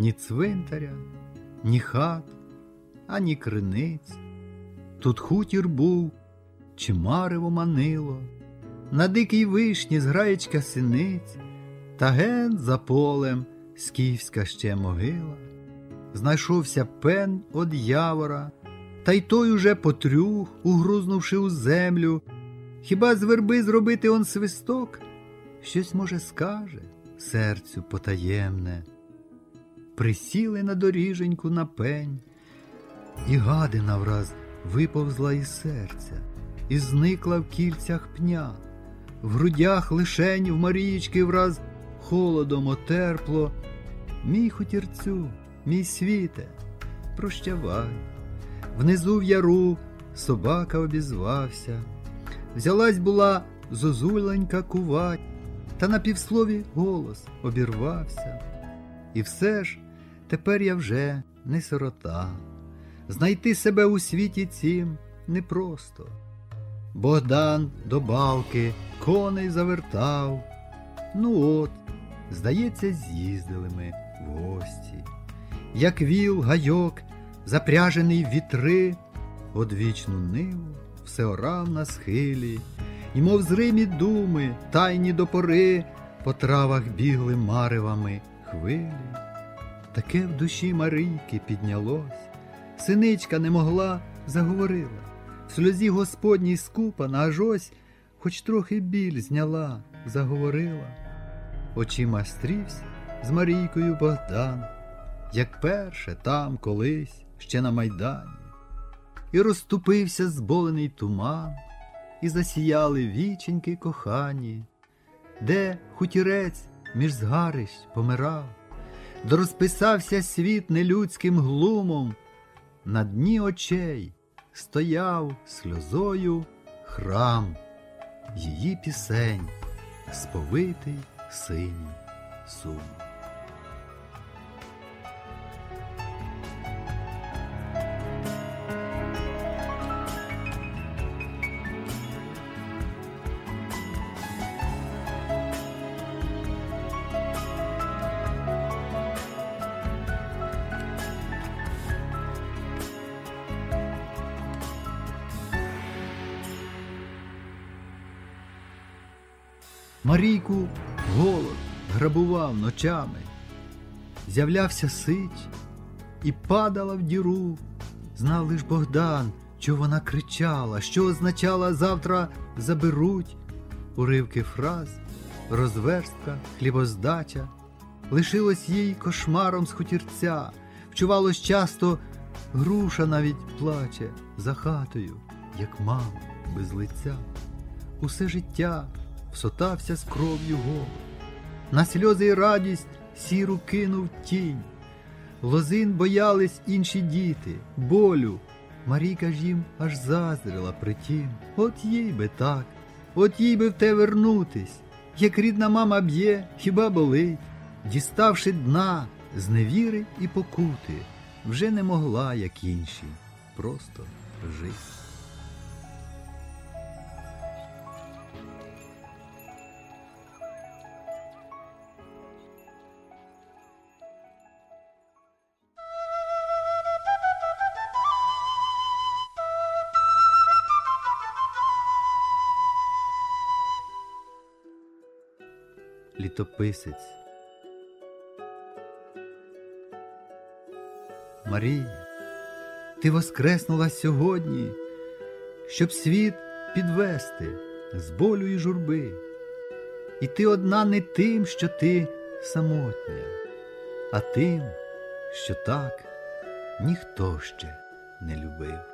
ні цвинтаря, ні хат, ані криниць. Тут хутір був, чи марево манило, на дикій вишні зграєчка синиць, та ген за полем скіфська ще могила. Знайшовся пень од явора, та й той уже потрюх, угрузнувши у землю. Хіба з верби зробити он свисток? Щось, може, скаже серцю потаємне. Присіли на доріженьку на пень, і гадина враз виповзла із серця, і зникла в кільцях пня, в грудях лишень в Марієчки враз холодом отерпло. Мій хутірцю, мій світе, прощавай. Внизу в яру собака обізвався. Взялась була зозуленька кувать, та на півслові голос обірвався. І все ж тепер я вже не сирота. Знайти себе у світі цім непросто. Богдан до балки коней завертав. Ну от, здається, з'їздили ми в гості. Як віл гайок, запряжений в вітри, одвічну ниву все орав на схилі, і, мов зримі думи, тайні до пори, по травах бігли маревами хвилі. Таке в душі Марійки піднялось, синичка не могла, заговорила. В сльозі Господній скупана, аж ось, хоч трохи біль зняла, заговорила. Очима стрівся з Марійкою Богдан, як перше там колись, ще на майдані, і розступився зболений туман, і засіяли віченьки кохані, де хутірець між згарищ помирав, розписався світ нелюдським глумом, на дні очей стояв сльозою храм, її пісень, сповитий синій сум. Марійку голод грабував ночами, з'являвся сич і падала в діру. Знав лиш Богдан, що вона кричала, що означала завтра заберуть уривки фраз, розверстка, хлібоздача. Лишилось їй кошмаром з хутірця, вчувалось часто, груша навіть плаче за хатою, як мама без лиця. Усе життя всотався з кров'ю голод. На сльози й радість сіру кинув тінь. Лозин боялись інші діти, болю. Марійка ж їм аж заздрила притім. От їй би так, от їй би в те вернутись, як рідна мама б'є, хіба болить, діставши дна з невіри і покути, вже не могла, як інші, просто жити. Літописець. Марія, ти воскреснула сьогодні, щоб світ підвести з болю і журби. І ти одна не тим, що ти самотня, а тим, що так ніхто ще не любив.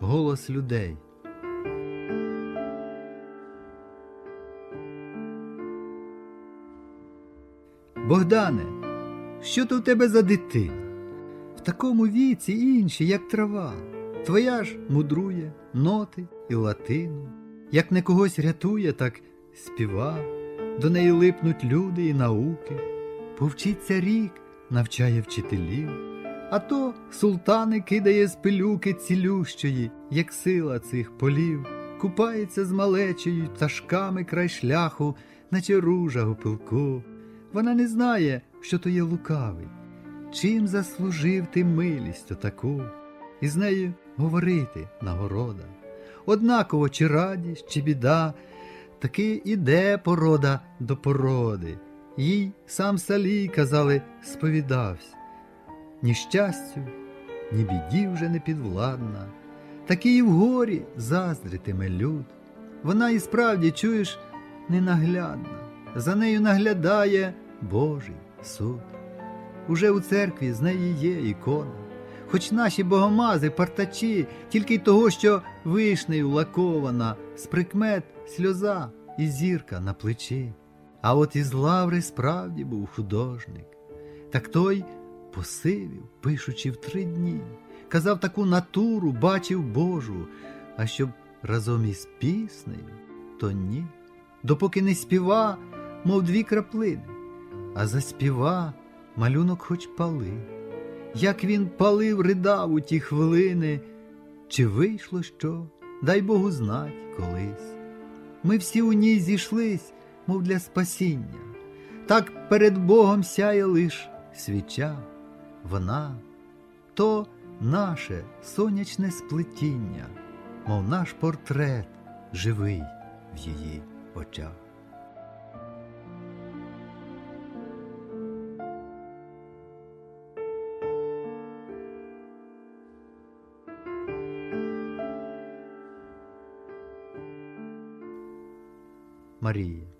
Голос людей. Богдане, що то в тебе за дитина? В такому віці інші, як трава, твоя ж мудрує ноти і латину, як не когось рятує, так співа, до неї липнуть люди і науки, повчиться рік, навчає вчителів, А то султани кидає з пилюки цілющої, як сила цих полів, купається з малечею пташками край шляху, наче ружа у пилку. Вона не знає, що то є лукавий. Чим заслужив ти милість отаку, і з нею говорити нагорода. Однаково, чи радість, чи біда, таки іде порода до породи. Їй сам Салій, казали, сповідався. Ні щастю, ні біді вже не підвладна, таки і в горі заздритиме люд. Вона і справді, чуєш, ненаглядна, за нею наглядає Божий суд. Уже у церкві з неї є ікона, хоч наші богомази, партачі, тільки й того, що вишнею лакована, з прикмет сльоза і зірка на плечі. А от із лаври справді був художник, так той посивів, пишучи в три дні, казав таку натуру, бачив Божу, а щоб разом із піснею, то ні, допоки не співа, мов дві краплини, а заспіва малюнок хоч пали. Як він палив, ридав у ті хвилини, чи вийшло що, дай Богу знать колись. Ми всі у ній зійшлись, мов для спасіння, так перед Богом сяє лиш свіча, вона то наше сонячне сплетіння, мов наш портрет живий в її очах. Марія.